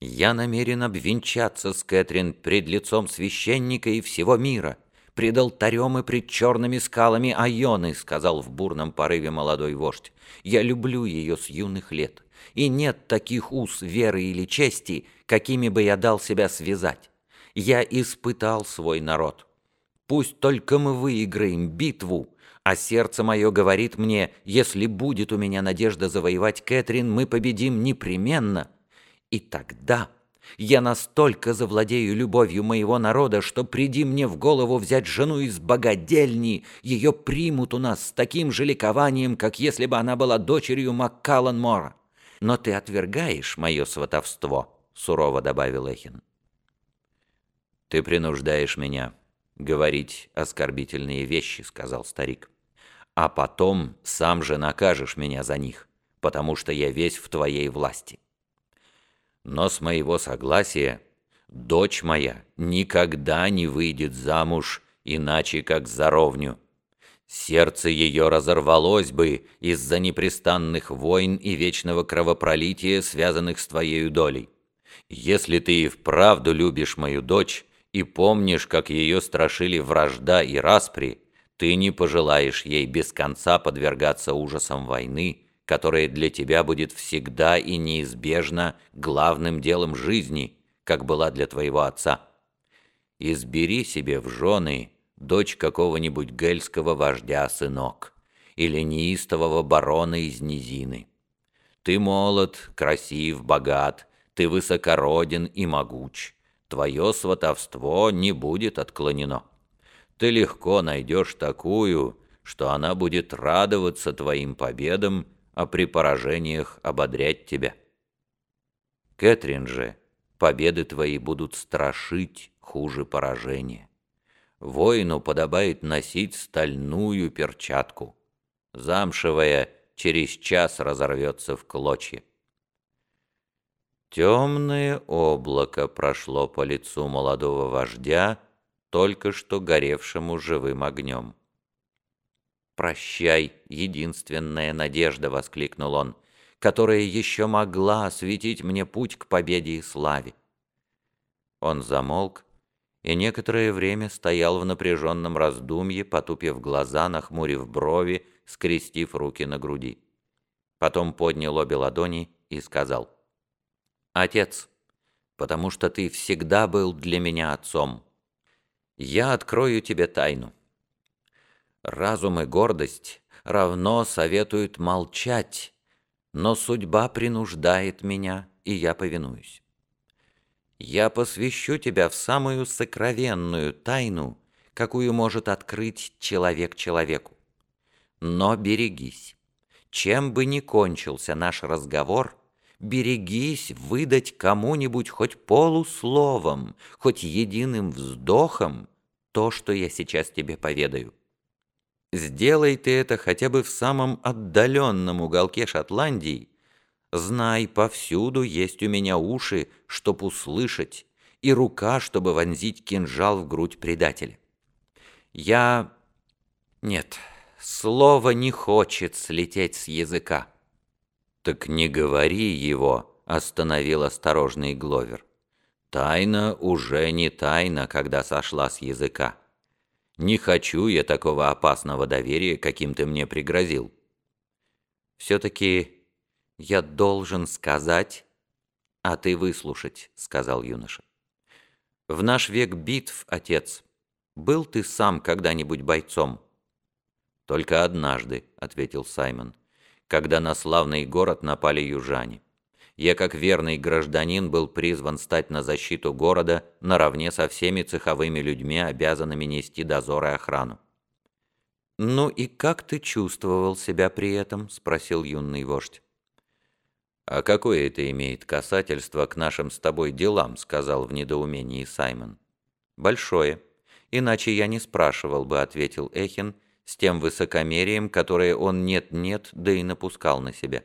Я намерен обвенчаться с Кэтрин пред лицом священника и всего мира, пред алтарем и пред черными скалами Айоны, сказал в бурном порыве молодой вождь. Я люблю ее с юных лет, и нет таких уз веры или чести, какими бы я дал себя связать. Я испытал свой народ. Пусть только мы выиграем битву, а сердце мое говорит мне, если будет у меня надежда завоевать Кэтрин, мы победим непременно. И тогда я настолько завладею любовью моего народа, что приди мне в голову взять жену из богадельни, ее примут у нас с таким же ликованием, как если бы она была дочерью Маккаллан Мора. Но ты отвергаешь мое сватовство, сурово добавил Эхин. Ты принуждаешь меня говорить оскорбительные вещи, сказал старик. А потом сам же накажешь меня за них, потому что я весь в твоей власти но с моего согласия дочь моя никогда не выйдет замуж иначе как за ровню. Сердце ее разорвалось бы из-за непрестанных войн и вечного кровопролития, связанных с твоей долей. Если ты и вправду любишь мою дочь и помнишь, как ее страшили вражда и распри, ты не пожелаешь ей без конца подвергаться ужасам войны, которое для тебя будет всегда и неизбежно главным делом жизни, как была для твоего отца. Избери себе в жены дочь какого-нибудь гельского вождя сынок или неистового барона из низины. Ты молод, красив, богат, ты высокороден и могуч. Твое сватовство не будет отклонено. Ты легко найдешь такую, что она будет радоваться твоим победам а при поражениях ободрять тебя. Кэтрин же, победы твои будут страшить хуже поражения. Воину подобает носить стальную перчатку. Замшевая через час разорвется в клочья. Темное облако прошло по лицу молодого вождя, только что горевшему живым огнем. «Прощай, единственная надежда!» — воскликнул он, «которая еще могла осветить мне путь к победе и славе». Он замолк и некоторое время стоял в напряженном раздумье, потупив глаза, нахмурив брови, скрестив руки на груди. Потом поднял обе ладони и сказал, «Отец, потому что ты всегда был для меня отцом, я открою тебе тайну. Разум и гордость равно советуют молчать, но судьба принуждает меня, и я повинуюсь. Я посвящу тебя в самую сокровенную тайну, какую может открыть человек человеку. Но берегись. Чем бы ни кончился наш разговор, берегись выдать кому-нибудь хоть полусловом, хоть единым вздохом то, что я сейчас тебе поведаю. Сделай ты это хотя бы в самом отдаленном уголке Шотландии. Знай, повсюду есть у меня уши, чтоб услышать, и рука, чтобы вонзить кинжал в грудь предателя. Я... Нет, слово не хочет слететь с языка. Так не говори его, остановил осторожный Гловер. Тайна уже не тайна, когда сошла с языка. Не хочу я такого опасного доверия, каким ты мне пригрозил. Все-таки я должен сказать, а ты выслушать, сказал юноша. В наш век битв, отец, был ты сам когда-нибудь бойцом? Только однажды, ответил Саймон, когда на славный город напали южане. Я, как верный гражданин, был призван стать на защиту города наравне со всеми цеховыми людьми, обязанными нести дозор и охрану. «Ну и как ты чувствовал себя при этом?» — спросил юный вождь. «А какое это имеет касательство к нашим с тобой делам?» — сказал в недоумении Саймон. «Большое. Иначе я не спрашивал бы», — ответил Эхин с тем высокомерием, которое он нет-нет, да и напускал на себя.